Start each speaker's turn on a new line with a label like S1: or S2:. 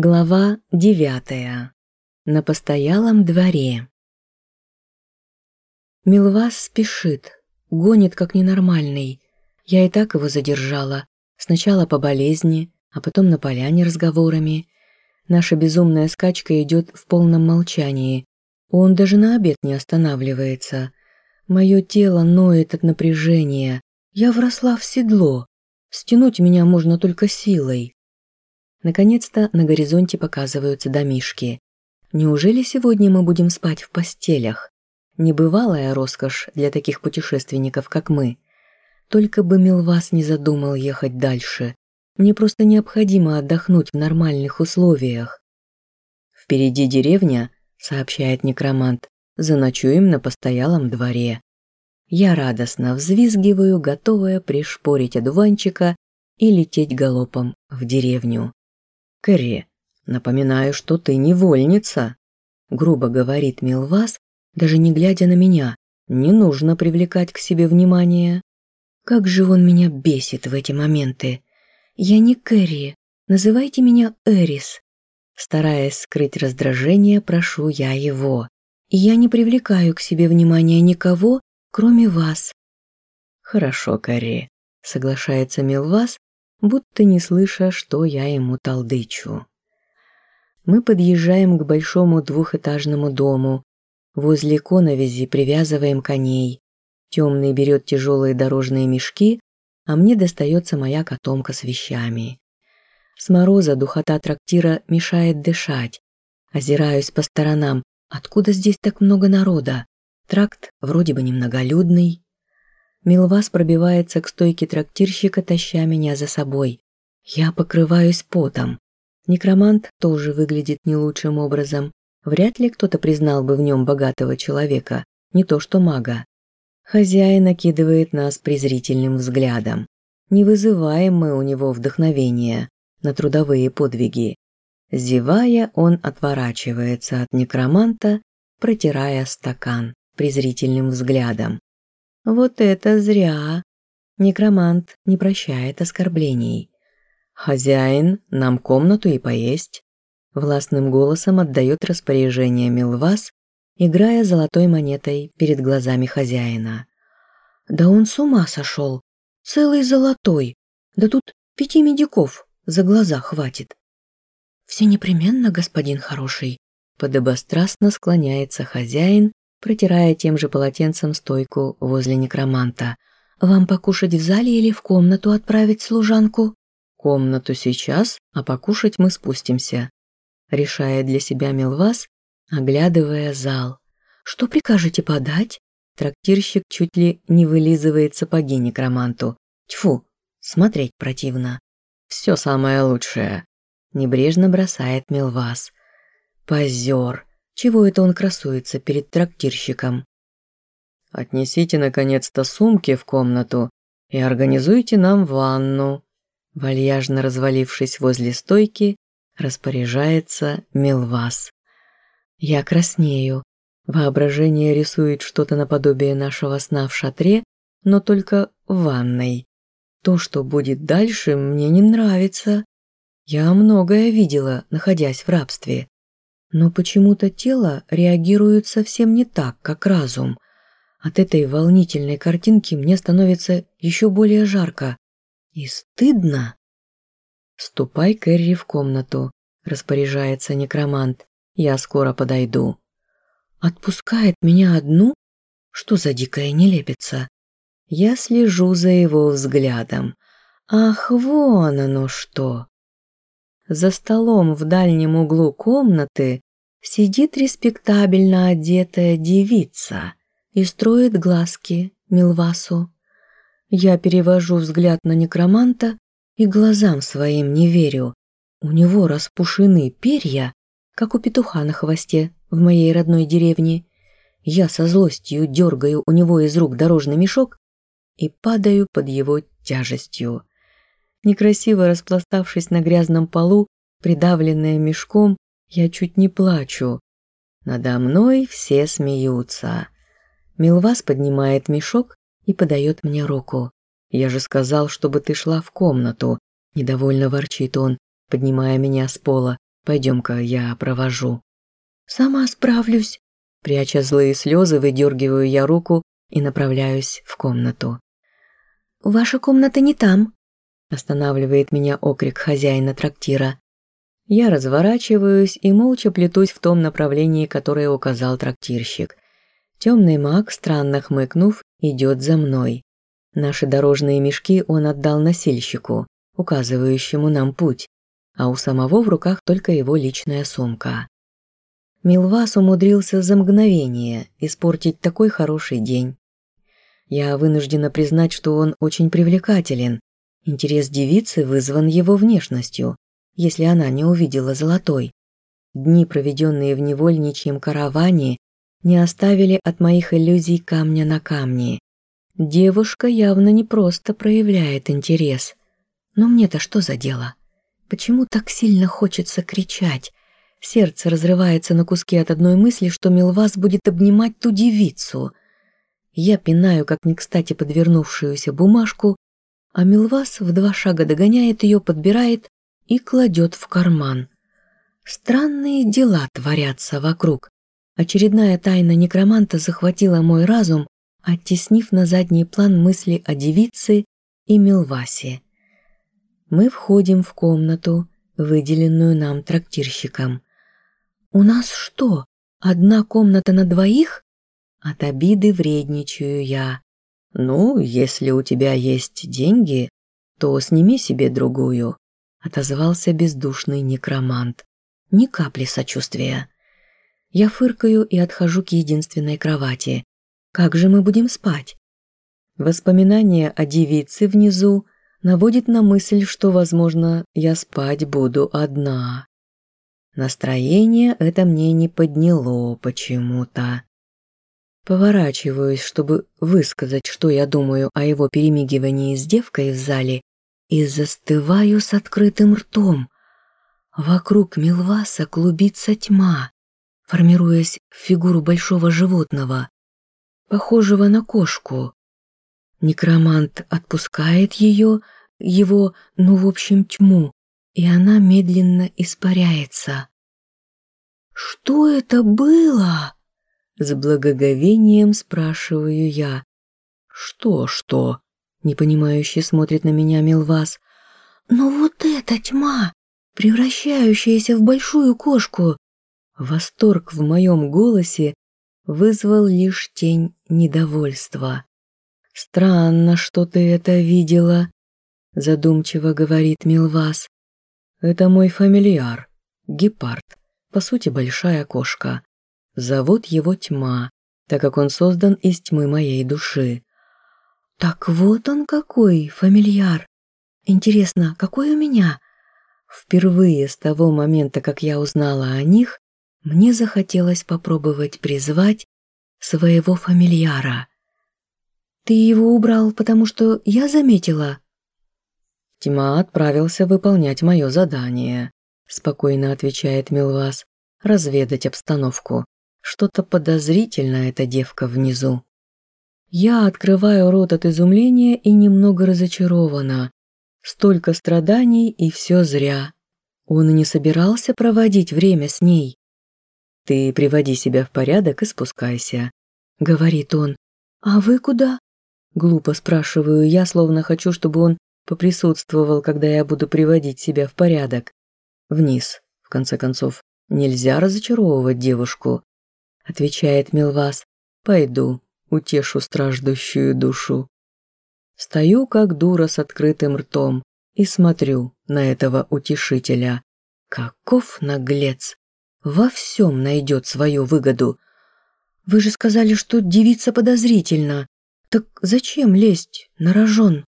S1: Глава девятая. На постоялом дворе. Милвас спешит, гонит как ненормальный. Я и так его задержала. Сначала по болезни, а потом на поляне разговорами. Наша безумная скачка идет в полном молчании. Он даже на обед не останавливается. Мое тело ноет от напряжения. Я вросла в седло. Стянуть меня можно только силой. Наконец-то на горизонте показываются домишки. Неужели сегодня мы будем спать в постелях? Небывалая роскошь для таких путешественников, как мы. Только бы Милвас не задумал ехать дальше. Мне просто необходимо отдохнуть в нормальных условиях. «Впереди деревня», — сообщает некромант, — «заночуем на постоялом дворе». Я радостно взвизгиваю, готовая пришпорить одуванчика и лететь галопом в деревню. «Кэрри, напоминаю, что ты невольница», – грубо говорит Милвас, даже не глядя на меня. «Не нужно привлекать к себе внимание». Как же он меня бесит в эти моменты. Я не Кэрри, называйте меня Эрис. Стараясь скрыть раздражение, прошу я его. И я не привлекаю к себе внимания никого, кроме вас. Хорошо, Кэрри, соглашается Милвас, будто не слыша, что я ему толдычу. Мы подъезжаем к большому двухэтажному дому. Возле коновизи привязываем коней. Темный берет тяжелые дорожные мешки, а мне достается моя котомка с вещами. С мороза духота трактира мешает дышать. Озираюсь по сторонам. Откуда здесь так много народа? Тракт вроде бы немноголюдный. Милвас пробивается к стойке трактирщика, таща меня за собой. Я покрываюсь потом. Некромант тоже выглядит не лучшим образом. Вряд ли кто-то признал бы в нем богатого человека, не то что мага. Хозяин накидывает нас презрительным взглядом. Не вызываем мы у него вдохновения на трудовые подвиги. Зевая, он отворачивается от некроманта, протирая стакан презрительным взглядом. Вот это зря. Некромант не прощает оскорблений. «Хозяин, нам комнату и поесть», – властным голосом отдает распоряжение Милвас, играя золотой монетой перед глазами хозяина. «Да он с ума сошел! Целый золотой! Да тут пяти медиков за глаза хватит!» «Все непременно, господин хороший», – подобострастно склоняется хозяин, протирая тем же полотенцем стойку возле некроманта. «Вам покушать в зале или в комнату отправить служанку?» «Комнату сейчас, а покушать мы спустимся», решая для себя Милвас, оглядывая зал. «Что прикажете подать?» Трактирщик чуть ли не вылизывает сапоги некроманту. Тьфу, смотреть противно. «Все самое лучшее», – небрежно бросает Милвас. «Позер, чего это он красуется перед трактирщиком? «Отнесите, наконец-то, сумки в комнату и организуйте нам ванну», вальяжно развалившись возле стойки, распоряжается Милвас. Я краснею. Воображение рисует что-то наподобие нашего сна в шатре, но только в ванной. То, что будет дальше, мне не нравится. Я многое видела, находясь в рабстве. Но почему-то тело реагирует совсем не так, как разум. От этой волнительной картинки мне становится еще более жарко. И стыдно. «Ступай, Кэрри, в комнату», – распоряжается некромант. «Я скоро подойду». «Отпускает меня одну? Что за дикая нелепица?» Я слежу за его взглядом. «Ах, вон оно что!» За столом в дальнем углу комнаты сидит респектабельно одетая девица и строит глазки Милвасу. Я перевожу взгляд на некроманта и глазам своим не верю. У него распушены перья, как у петуха на хвосте в моей родной деревне. Я со злостью дергаю у него из рук дорожный мешок и падаю под его тяжестью некрасиво распластавшись на грязном полу, придавленная мешком, я чуть не плачу. Надо мной все смеются. Милвас поднимает мешок и подает мне руку. «Я же сказал, чтобы ты шла в комнату», – недовольно ворчит он, поднимая меня с пола. Пойдем-ка, я провожу». «Сама справлюсь». Пряча злые слезы, выдергиваю я руку и направляюсь в комнату. «Ваша комната не там», – останавливает меня окрик хозяина трактира. Я разворачиваюсь и молча плетусь в том направлении, которое указал трактирщик. Темный маг, странно хмыкнув, идет за мной. Наши дорожные мешки он отдал носильщику, указывающему нам путь, а у самого в руках только его личная сумка. Милвас умудрился за мгновение испортить такой хороший день. Я вынуждена признать, что он очень привлекателен. Интерес девицы вызван его внешностью, если она не увидела золотой. Дни, проведенные в невольничьем караване, не оставили от моих иллюзий камня на камне. Девушка явно не просто проявляет интерес. Но мне-то что за дело? Почему так сильно хочется кричать? Сердце разрывается на куски от одной мысли, что Милвас будет обнимать ту девицу. Я пинаю, как не кстати подвернувшуюся бумажку, а Милвас в два шага догоняет ее, подбирает и кладет в карман. Странные дела творятся вокруг. Очередная тайна некроманта захватила мой разум, оттеснив на задний план мысли о девице и Милвасе. Мы входим в комнату, выделенную нам трактирщиком. «У нас что, одна комната на двоих?» От обиды вредничаю я. «Ну, если у тебя есть деньги, то сними себе другую», отозвался бездушный некромант. Ни капли сочувствия. Я фыркаю и отхожу к единственной кровати. Как же мы будем спать? Воспоминания о девице внизу наводит на мысль, что, возможно, я спать буду одна. Настроение это мне не подняло почему-то. Поворачиваюсь, чтобы высказать, что я думаю о его перемигивании с девкой в зале, и застываю с открытым ртом. Вокруг Милваса клубится тьма, формируясь в фигуру большого животного, похожего на кошку. Некромант отпускает ее, его, ну, в общем, тьму, и она медленно испаряется. «Что это было?» С благоговением спрашиваю я. «Что, что?» Непонимающе смотрит на меня Милвас. «Но вот эта тьма, превращающаяся в большую кошку!» Восторг в моем голосе вызвал лишь тень недовольства. «Странно, что ты это видела», – задумчиво говорит Милвас. «Это мой фамильяр, гепард, по сути большая кошка. Зовут его Тьма, так как он создан из тьмы моей души». «Так вот он какой, фамильяр! Интересно, какой у меня?» Впервые с того момента, как я узнала о них, мне захотелось попробовать призвать своего фамильяра. Ты его убрал, потому что я заметила?» «Тьма отправился выполнять мое задание», – спокойно отвечает Милвас, – «разведать обстановку. Что-то подозрительно эта девка внизу». Я открываю рот от изумления и немного разочарована. Столько страданий и все зря. Он не собирался проводить время с ней. «Ты приводи себя в порядок и спускайся», — говорит он. «А вы куда?» Глупо спрашиваю я, словно хочу, чтобы он поприсутствовал, когда я буду приводить себя в порядок. Вниз, в конце концов, нельзя разочаровывать девушку, отвечает Милвас. Пойду, утешу страждущую душу. Стою как дура с открытым ртом и смотрю на этого утешителя. Каков наглец! Во всем найдет свою выгоду. Вы же сказали, что девица подозрительна. Так зачем лезть на рожон?